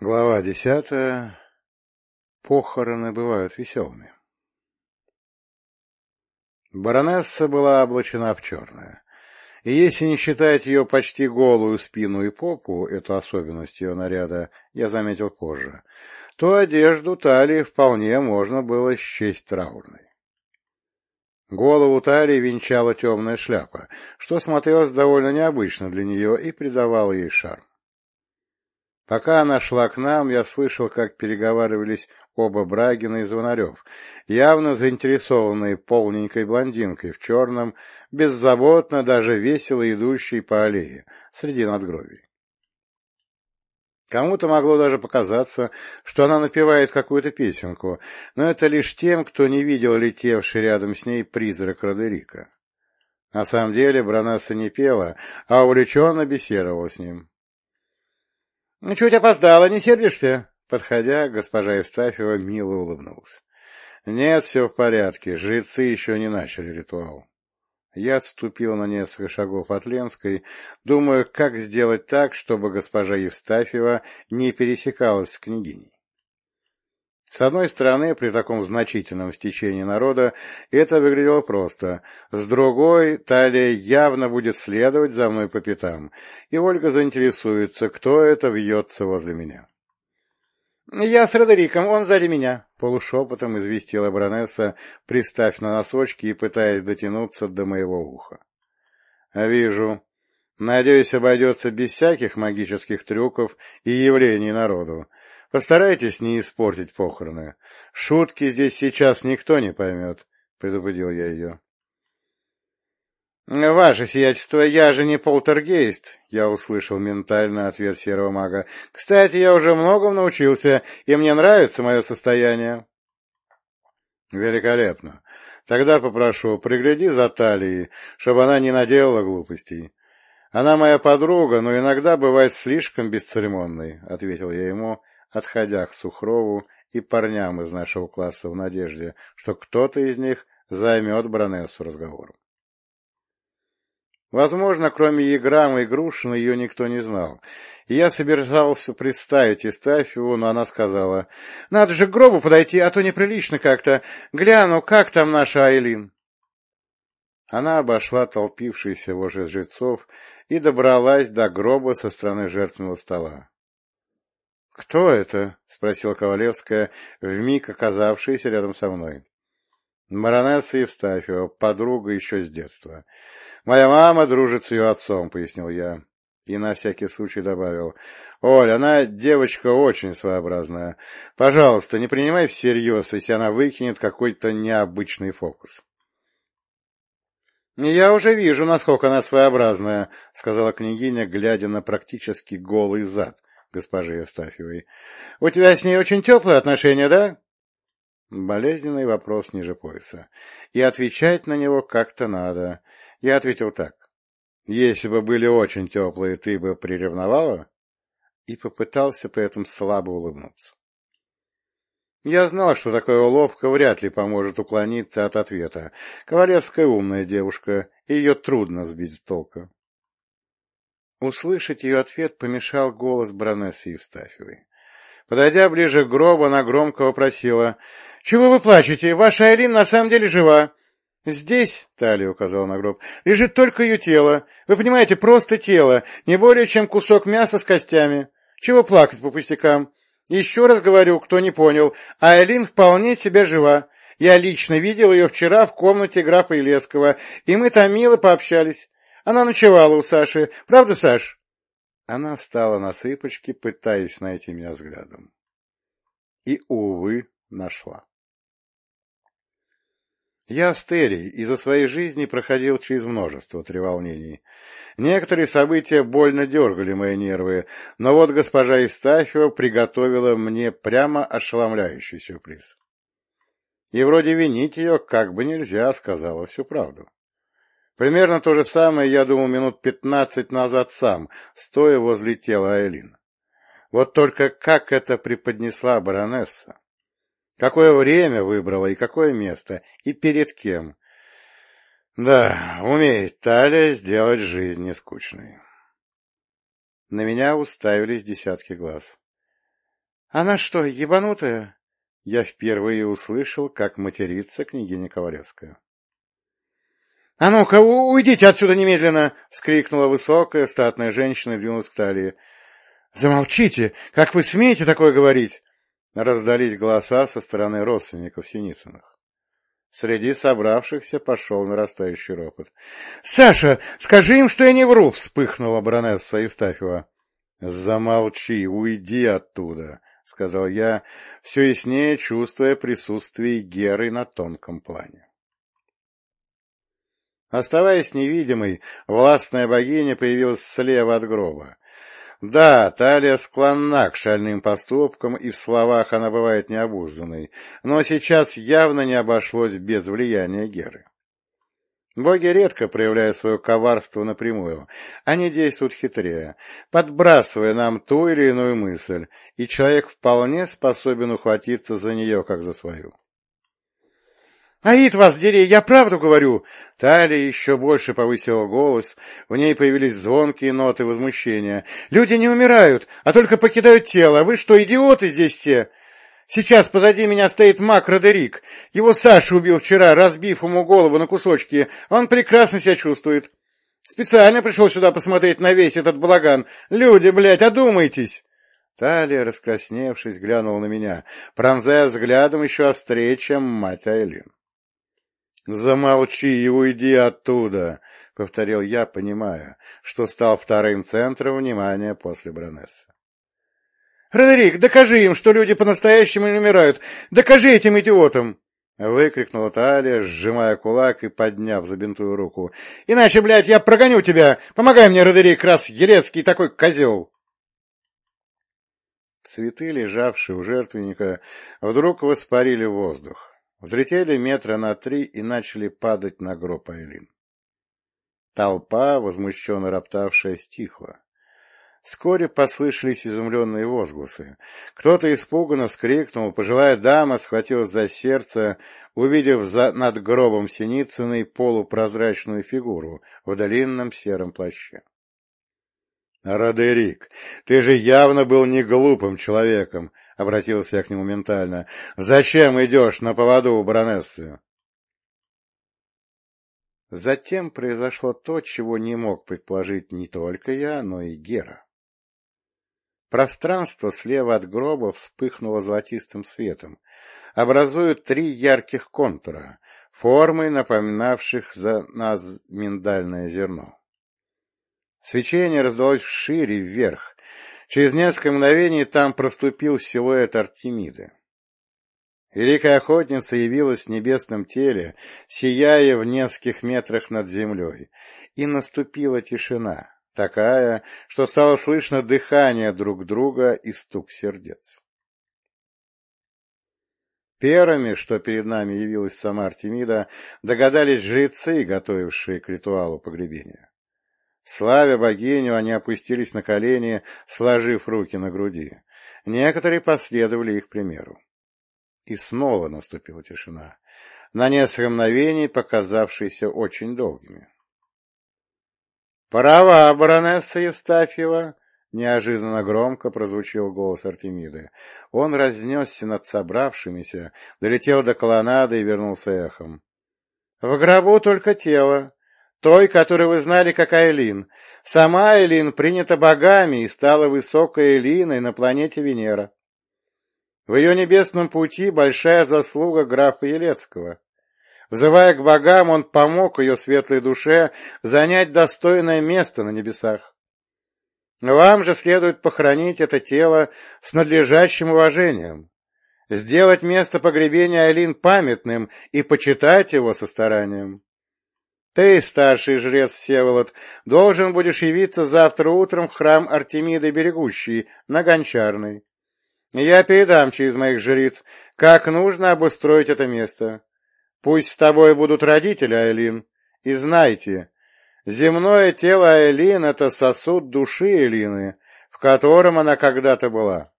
Глава десятая. Похороны бывают веселыми. Баронесса была облачена в черное, и если не считать ее почти голую спину и попу, эту особенность ее наряда я заметил позже, то одежду талии вполне можно было счесть траурной. Голову талии венчала темная шляпа, что смотрелось довольно необычно для нее и придавало ей шарм. Пока она шла к нам, я слышал, как переговаривались оба Брагина и Звонарев, явно заинтересованные полненькой блондинкой в черном, беззаботно, даже весело идущей по аллее среди надгробий. Кому-то могло даже показаться, что она напевает какую-то песенку, но это лишь тем, кто не видел летевший рядом с ней призрак Родерика. На самом деле Бронесса не пела, а увлеченно беседовала с ним. — чуть опоздала, не сердишься? Подходя, госпожа Евстафьева мило улыбнулась. — Нет, все в порядке, жрецы еще не начали ритуал. Я отступил на несколько шагов от Ленской, думаю, как сделать так, чтобы госпожа Евстафьева не пересекалась с княгиней. С одной стороны, при таком значительном стечении народа это выглядело просто, с другой, Талия явно будет следовать за мной по пятам, и Ольга заинтересуется, кто это вьется возле меня. — Я с Родериком, он сзади меня, — полушепотом известила баронесса, приставь на носочки и пытаясь дотянуться до моего уха. — Вижу. Надеюсь, обойдется без всяких магических трюков и явлений народу. Постарайтесь не испортить похороны. Шутки здесь сейчас никто не поймет, — предупредил я ее. — Ваше сиятельство, я же не полтергейст, — я услышал ментальный ответ серого мага. — Кстати, я уже многому научился, и мне нравится мое состояние. — Великолепно. Тогда попрошу, пригляди за талией, чтобы она не наделала глупостей. Она моя подруга, но иногда бывает слишком бесцеремонной, — ответил я ему, отходя к Сухрову и парням из нашего класса в надежде, что кто-то из них займет Бронессу разговором. Возможно, кроме Еграма и Грушина ее никто не знал. И я собирался представить Истафьеву, но она сказала, «Надо же к гробу подойти, а то неприлично как-то. Гляну, как там наша Айлин?» Она обошла толпившихся возле жрецов и добралась до гроба со стороны жертвенного стола. «Кто это?» — спросила Ковалевская, вмиг оказавшаяся рядом со мной. «Баронесса Евстафьева, подруга еще с детства. Моя мама дружит с ее отцом», — пояснил я. И на всякий случай добавил. «Оль, она девочка очень своеобразная. Пожалуйста, не принимай всерьез, если она выкинет какой-то необычный фокус». «Я уже вижу, насколько она своеобразная», — сказала княгиня, глядя на практически голый зад, госпожи Евстафьевой. — У тебя с ней очень теплые отношения, да? Болезненный вопрос ниже пояса. И отвечать на него как-то надо. Я ответил так. Если бы были очень теплые, ты бы приревновала? И попытался при этом слабо улыбнуться. Я знал, что такая уловка вряд ли поможет уклониться от ответа. Ковалевская умная девушка, и ее трудно сбить с толка. Услышать ее ответ помешал голос баронессы Евстафьевой. Подойдя ближе к гробу, она громко вопросила. — Чего вы плачете? Ваша Айлин на самом деле жива. — Здесь, — Талия указала на гроб, — лежит только ее тело. Вы понимаете, просто тело, не более чем кусок мяса с костями. Чего плакать по пустякам? Еще раз говорю, кто не понял, Айлин вполне себе жива. Я лично видел ее вчера в комнате графа Илескова, и мы там мило пообщались. Она ночевала у Саши. Правда, Саш? Она встала на цыпочки, пытаясь найти меня взглядом. И, увы, нашла. Я Астерий и за своей жизни проходил через множество треволнений. Некоторые события больно дергали мои нервы, но вот госпожа Евстафьева приготовила мне прямо ошеломляющий сюрприз. И вроде винить ее как бы нельзя, сказала всю правду. Примерно то же самое я думал минут пятнадцать назад сам, стоя возле тела Айлин. Вот только как это преподнесла баронесса? Какое время выбрала и какое место, и перед кем? Да, умеет Талия сделать жизнь нескучной. На меня уставились десятки глаз. — Она что, ебанутая? Я впервые услышал, как матерится княгиня Ковалевская. — А ну-ка, уйдите отсюда немедленно! — вскрикнула высокая, статная женщина и двинулась к талии. — Замолчите! Как вы смеете такое говорить? Раздались голоса со стороны родственников Синицыных. Среди собравшихся пошел нарастающий ропот. — Саша, скажи им, что я не вру! — вспыхнула баронесса Евстафьева. — Замолчи, уйди оттуда! — сказал я, все яснее чувствуя присутствие Геры на тонком плане. Оставаясь невидимой, властная богиня появилась слева от гроба. Да, Талия склонна к шальным поступкам, и в словах она бывает необузданной, но сейчас явно не обошлось без влияния Геры. Боги редко проявляют свое коварство напрямую, они действуют хитрее, подбрасывая нам ту или иную мысль, и человек вполне способен ухватиться за нее, как за свою. «Аид вас дери, я правду говорю!» Талия еще больше повысила голос, в ней появились звонкие ноты возмущения. «Люди не умирают, а только покидают тело. Вы что, идиоты здесь все? Сейчас позади меня стоит маг Родерик. Его Саша убил вчера, разбив ему голову на кусочки. Он прекрасно себя чувствует. Специально пришел сюда посмотреть на весь этот балаган. Люди, блядь, одумайтесь!» Талия, раскрасневшись, глянула на меня, пронзая взглядом еще острее, чем мать Айлин. «Замолчи и уйди оттуда!» — повторил я, понимая, что стал вторым центром внимания после Бронессы. «Родерик, докажи им, что люди по-настоящему не умирают! Докажи этим идиотам!» — выкрикнула Талия, сжимая кулак и подняв забинтую руку. «Иначе, блядь, я прогоню тебя! Помогай мне, Родерик, раз Елецкий такой козел!» Цветы, лежавшие у жертвенника, вдруг воспарили воздух. Взлетели метра на три и начали падать на гроб Айлин. Толпа, возмущенно роптавшая, стихла. Вскоре послышались изумленные возгласы. Кто-то испуганно вскрикнул, пожилая дама схватилась за сердце, увидев за... над гробом Синицыной полупрозрачную фигуру в длинном сером плаще. — Родерик, ты же явно был не глупым человеком, — обратился я к нему ментально. — Зачем идешь на поводу у баронессы? Затем произошло то, чего не мог предположить не только я, но и Гера. Пространство слева от гроба вспыхнуло золотистым светом, образуя три ярких контура, формой напоминавших за нас миндальное зерно. Свечение раздалось вшире вверх, Через несколько мгновений там проступил силуэт Артемиды. Великая охотница явилась в небесном теле, сияя в нескольких метрах над землей, и наступила тишина, такая, что стало слышно дыхание друг друга и стук сердец. Первыми, что перед нами явилась сама Артемида, догадались жрецы, готовившие к ритуалу погребения. Славя богиню, они опустились на колени, сложив руки на груди. Некоторые последовали их примеру. И снова наступила тишина, на несколько мгновений показавшиеся очень долгими. — Права, баронесса Евстафьева! — неожиданно громко прозвучил голос Артемиды. Он разнесся над собравшимися, долетел до колоннады и вернулся эхом. — В гробу только тело, той, которую вы знали как Айлин. Сама Айлин принята богами и стала высокой Айлиной на планете Венера. В ее небесном пути большая заслуга графа Елецкого. Взывая к богам, он помог ее светлой душе занять достойное место на небесах. Вам же следует похоронить это тело с надлежащим уважением, сделать место погребения Айлин памятным и почитать его со старанием. Ты, старший жрец Всеволод, должен будешь явиться завтра утром в храм Артемиды Берегущей на Гончарной. Я передам через моих жриц, как нужно обустроить это место. Пусть с тобой будут родители, Айлин, и знайте, земное тело Айлин — это сосуд души Элины, в котором она когда-то была.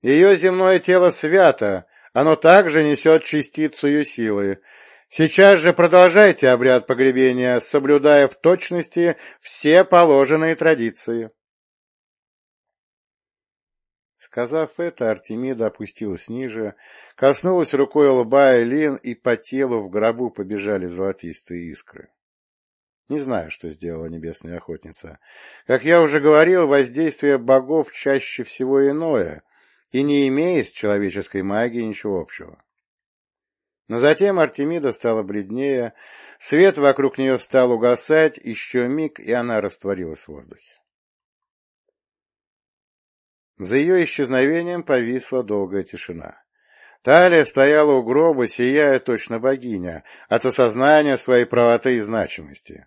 Ее земное тело свято, оно также несет частицу ее силы, Сейчас же продолжайте обряд погребения, соблюдая в точности все положенные традиции. Сказав это, Артемида опустилась ниже, коснулась рукой лба Элин, и по телу в гробу побежали золотистые искры. Не знаю, что сделала небесная охотница. Как я уже говорил, воздействие богов чаще всего иное, и не имеет с человеческой магией ничего общего. Но затем Артемида стала бледнее, свет вокруг нее стал угасать, еще миг, и она растворилась в воздухе. За ее исчезновением повисла долгая тишина. Талия стояла у гроба, сияя точно богиня, от осознания своей правоты и значимости.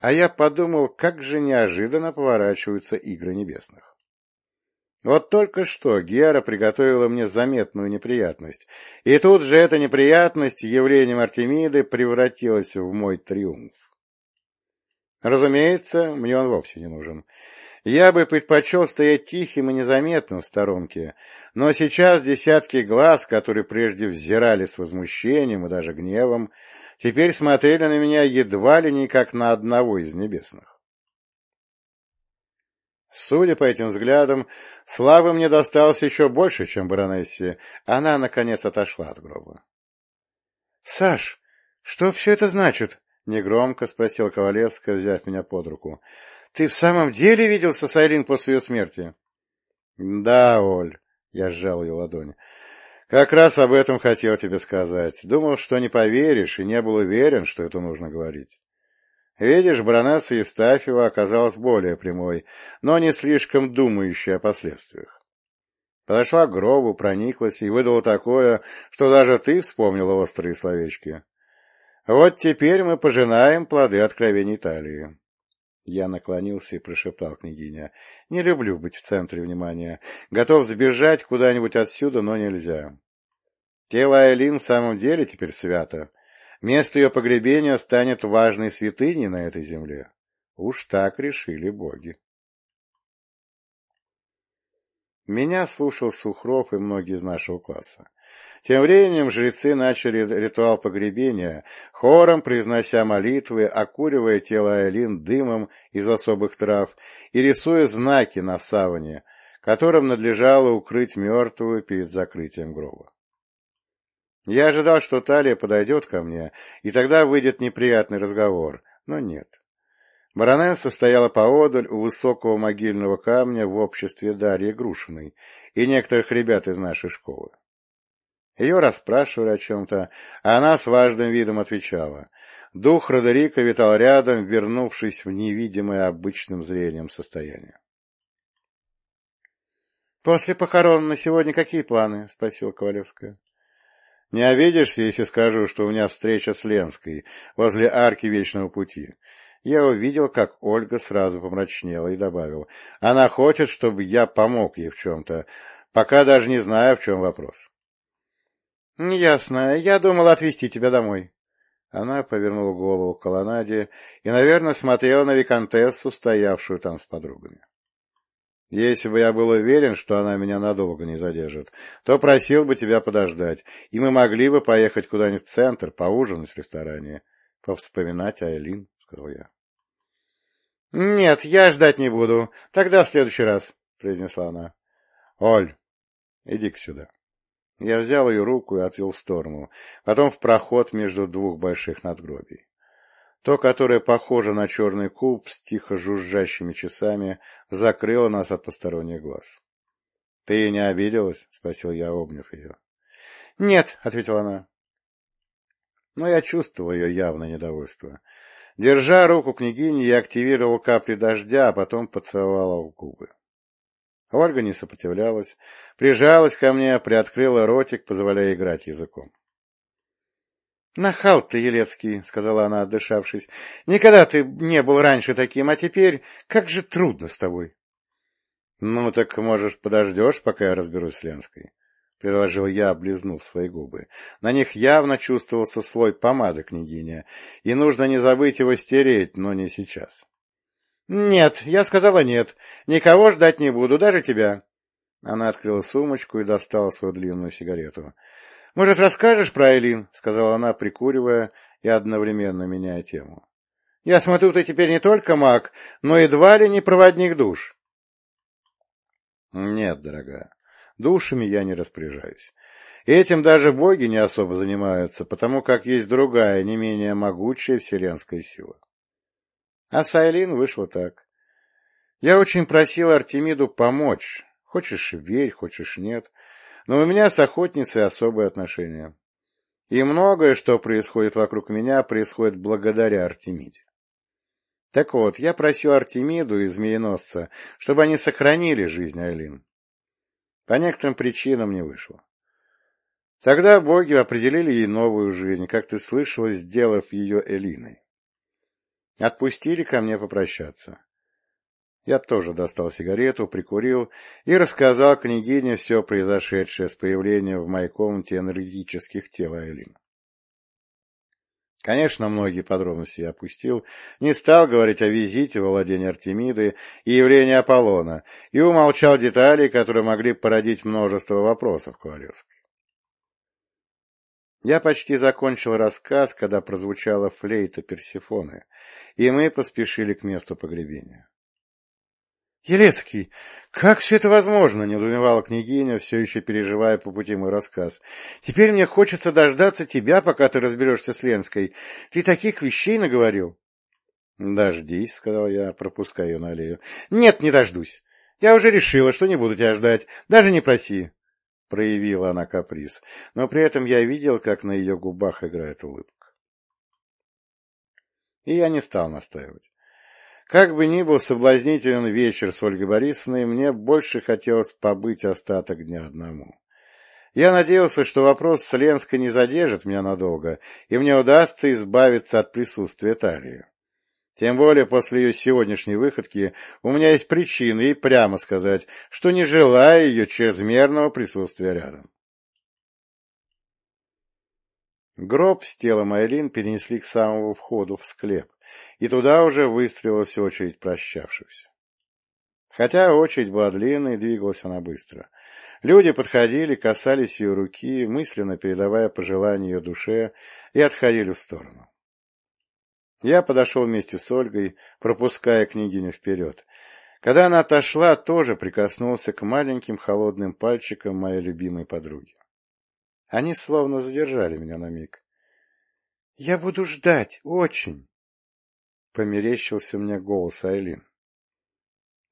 А я подумал, как же неожиданно поворачиваются игры небесных. Вот только что Гера приготовила мне заметную неприятность, и тут же эта неприятность явлением Артемиды превратилась в мой триумф. Разумеется, мне он вовсе не нужен. Я бы предпочел стоять тихим и незаметным в сторонке, но сейчас десятки глаз, которые прежде взирали с возмущением и даже гневом, теперь смотрели на меня едва ли не как на одного из небесных. Судя по этим взглядам, славы мне досталось еще больше, чем баронессе. Она, наконец, отошла от гроба. — Саш, что все это значит? — негромко спросил Ковалевская, взяв меня под руку. Ты в самом деле виделся с Айлин после ее смерти? — Да, Оль, — я сжал ее ладонь. — Как раз об этом хотел тебе сказать. Думал, что не поверишь, и не был уверен, что это нужно говорить. Видишь, баронесса Евстафьева оказалась более прямой, но не слишком думающей о последствиях. Подошла к гробу, прониклась и выдала такое, что даже ты вспомнила острые словечки. Вот теперь мы пожинаем плоды откровений Италии. Я наклонился и прошептал княгиня. — Не люблю быть в центре внимания. Готов сбежать куда-нибудь отсюда, но нельзя. Тело Айлин в самом деле теперь свято. Место ее погребения станет важной святыней на этой земле. Уж так решили боги. Меня слушал Сухров и многие из нашего класса. Тем временем жрецы начали ритуал погребения, хором произнося молитвы, окуривая тело Айлин дымом из особых трав и рисуя знаки на саване, которым надлежало укрыть мертвую перед закрытием гроба. Я ожидал, что Талия подойдет ко мне, и тогда выйдет неприятный разговор, но нет. Баронесса стояла поодаль у высокого могильного камня в обществе Дарьи Грушиной и некоторых ребят из нашей школы. Ее расспрашивали о чем-то, а она с важным видом отвечала. Дух Родерика витал рядом, вернувшись в невидимое обычным зрением состояние. — После похорон на сегодня какие планы? — спросила Ковалевская. — Не обидишься, если скажу, что у меня встреча с Ленской возле арки Вечного Пути. Я увидел, как Ольга сразу помрачнела и добавил. Она хочет, чтобы я помог ей в чем-то, пока даже не знаю, в чем вопрос. — Ясно. Я думала отвезти тебя домой. Она повернула голову к колоннаде и, наверное, смотрела на виконтессу, стоявшую там с подругами. Если бы я был уверен, что она меня надолго не задержит, то просил бы тебя подождать, и мы могли бы поехать куда-нибудь в центр, поужинать в ресторане, повспоминать Айлин, — сказал я. — Нет, я ждать не буду. Тогда в следующий раз, — произнесла она. — Оль, иди-ка сюда. Я взял ее руку и отвел в сторону, потом в проход между двух больших надгробий. То, которое похоже на черный куб с тихо жужжащими часами, закрыло нас от посторонних глаз. — Ты не обиделась? — спросил я, обняв ее. — Нет, — ответила она. Но я чувствовал ее явное недовольство. Держа руку княгини, я активировал капли дождя, а потом поцеловала в губы. Ольга не сопротивлялась, прижалась ко мне, приоткрыла ротик, позволяя играть языком. — Нахал ты, Елецкий, — сказала она, отдышавшись. — Никогда ты не был раньше таким, а теперь как же трудно с тобой. — Ну, так, может, подождешь, пока я разберусь с Ленской? — предложил я, облизнув свои губы. На них явно чувствовался слой помады княгиня, и нужно не забыть его стереть, но не сейчас. «Нет, я сказала нет. Никого ждать не буду, даже тебя». Она открыла сумочку и достала свою длинную сигарету. «Может, расскажешь про Айлин?» — сказала она, прикуривая и одновременно меняя тему. «Я смотрю, ты теперь не только маг, но едва ли не проводник душ». «Нет, дорогая, Душами я не распоряжаюсь. Этим даже боги не особо занимаются, потому как есть другая, не менее могучая вселенская сила. А с Айлин вышло так. Я очень просил Артемиду помочь. Хочешь — верь, хочешь — нет. Но у меня с охотницей особые отношения. И многое, что происходит вокруг меня, происходит благодаря Артемиде. Так вот, я просил Артемиду и Змееносца, чтобы они сохранили жизнь Айлин. По некоторым причинам не вышло. Тогда боги определили ей новую жизнь, как ты слышала, сделав ее Элиной. Отпустили ко мне попрощаться. Я тоже достал сигарету, прикурил и рассказал княгине все произошедшее с появлением в моей комнате энергетических тел Айлин. Конечно, многие подробности я опустил, не стал говорить о визите во владение Артемиды и явлении Аполлона, и умолчал детали, которые могли породить множество вопросов Ковалевской. Я почти закончил рассказ, когда прозвучала флейта Персифоны, и мы поспешили к месту погребения. — Елецкий, как все это возможно? — недоумевала княгиня, все еще переживая по пути мой рассказ. — Теперь мне хочется дождаться тебя, пока ты разберешься с Ленской. Ты таких вещей наговорил. — Дождись, — сказал я, пропуская ее на аллею. — Нет, не дождусь. Я уже решила, что не буду тебя ждать. Даже не проси. Проявила она каприз, но при этом я видел, как на ее губах играет улыбка. И я не стал настаивать. Как бы ни был соблазнителен вечер с Ольгой Борисовной, мне больше хотелось побыть остаток дня одному. Я надеялся, что вопрос с Ленской не задержит меня надолго, и мне удастся избавиться от присутствия Талии. Тем более после ее сегодняшней выходки у меня есть причины и прямо сказать, что не желаю ее чрезмерного присутствия рядом. Гроб с телом Айлин перенесли к самому входу в склеп и туда уже выстрелилась очередь прощавшихся. Хотя очередь была длинной, двигалась она быстро. Люди подходили, касались ее руки, мысленно передавая пожелания ее душе, и отходили в сторону. Я подошел вместе с Ольгой, пропуская княгиню вперед. Когда она отошла, тоже прикоснулся к маленьким холодным пальчикам моей любимой подруги. Они словно задержали меня на миг. — Я буду ждать, очень померещился мне голос Айлин.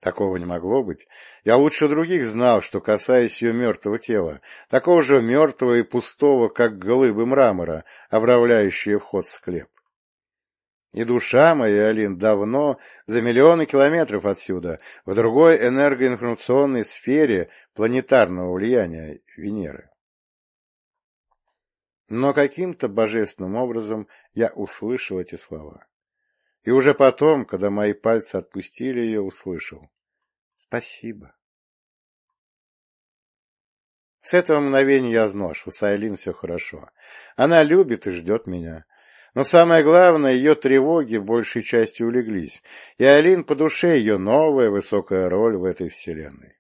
Такого не могло быть. Я лучше других знал, что касаясь ее мертвого тела, такого же мертвого и пустого, как глыбы мрамора, обравляющие вход в склеп. И душа моя, Алин, давно, за миллионы километров отсюда, в другой энергоинформационной сфере планетарного влияния Венеры. Но каким-то божественным образом я услышал эти слова. И уже потом, когда мои пальцы отпустили ее, услышал. Спасибо. С этого мгновения я знал, что с Айлин все хорошо. Она любит и ждет меня. Но самое главное, ее тревоги большей частью улеглись, и Айлин по душе ее новая высокая роль в этой вселенной.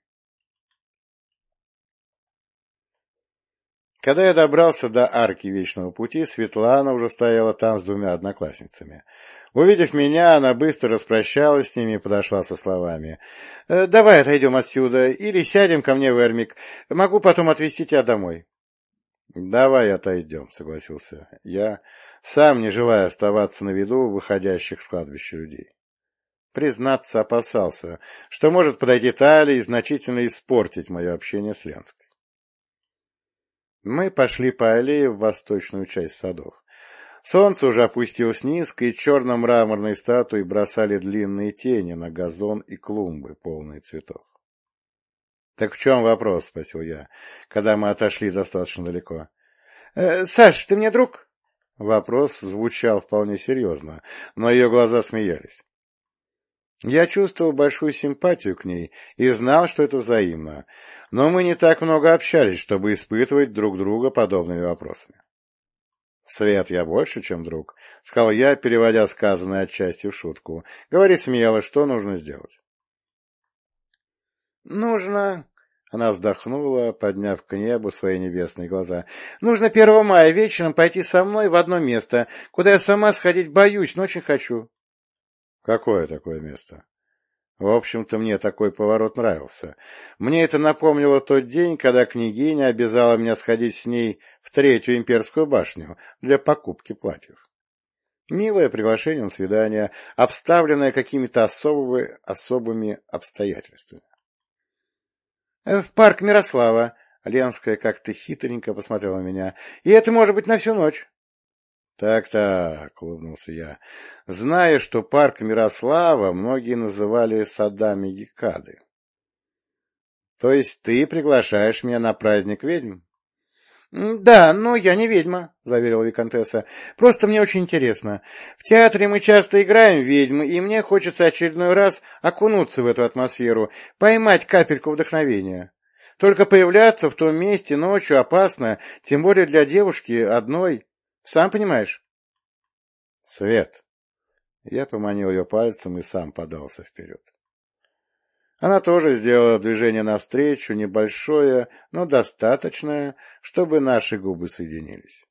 Когда я добрался до арки Вечного Пути, Светлана уже стояла там с двумя одноклассницами. Увидев меня, она быстро распрощалась с ними и подошла со словами. «Э, — Давай отойдем отсюда, или сядем ко мне в Эрмик. Могу потом отвезти тебя домой. — Давай отойдем, — согласился я, сам не желая оставаться на виду выходящих с кладбища людей. Признаться опасался, что может подойти Талия и значительно испортить мое общение с Ленской. Мы пошли по аллее в восточную часть садов. Солнце уже опустилось низко, и черно-мраморные статуи бросали длинные тени на газон и клумбы, полные цветов. — Так в чем вопрос? — спросил я, когда мы отошли достаточно далеко. «Э, — Саш, ты мне друг? Вопрос звучал вполне серьезно, но ее глаза смеялись. Я чувствовал большую симпатию к ней и знал, что это взаимно, но мы не так много общались, чтобы испытывать друг друга подобными вопросами. «Свет, я больше, чем друг», — сказал я, переводя сказанное отчасти в шутку. «Говори смело, что нужно сделать?» «Нужно...» — она вздохнула, подняв к небу свои небесные глаза. «Нужно первого мая вечером пойти со мной в одно место, куда я сама сходить боюсь, но очень хочу». «Какое такое место?» В общем-то, мне такой поворот нравился. Мне это напомнило тот день, когда княгиня обязала меня сходить с ней в третью имперскую башню для покупки платьев. Милое приглашение на свидание, обставленное какими-то особыми, особыми обстоятельствами. «Э, — В парк Мирослава. Ленская как-то хитренько посмотрела на меня. — И это может быть на всю ночь. Так-так, улыбнулся я, зная, что парк Мирослава многие называли садами Гекады. То есть ты приглашаешь меня на праздник ведьм? — Да, но я не ведьма, — заверила Викантесса. — Просто мне очень интересно. В театре мы часто играем ведьмы, и мне хочется очередной раз окунуться в эту атмосферу, поймать капельку вдохновения. Только появляться в том месте ночью опасно, тем более для девушки одной. Сам понимаешь? — Свет. Я поманил ее пальцем и сам подался вперед. Она тоже сделала движение навстречу, небольшое, но достаточное, чтобы наши губы соединились.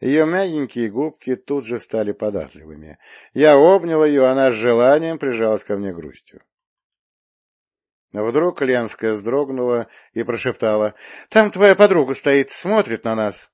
Ее мягенькие губки тут же стали податливыми. Я обнял ее, она с желанием прижалась ко мне грустью. Вдруг Ленская вздрогнула и прошептала. — Там твоя подруга стоит, смотрит на нас.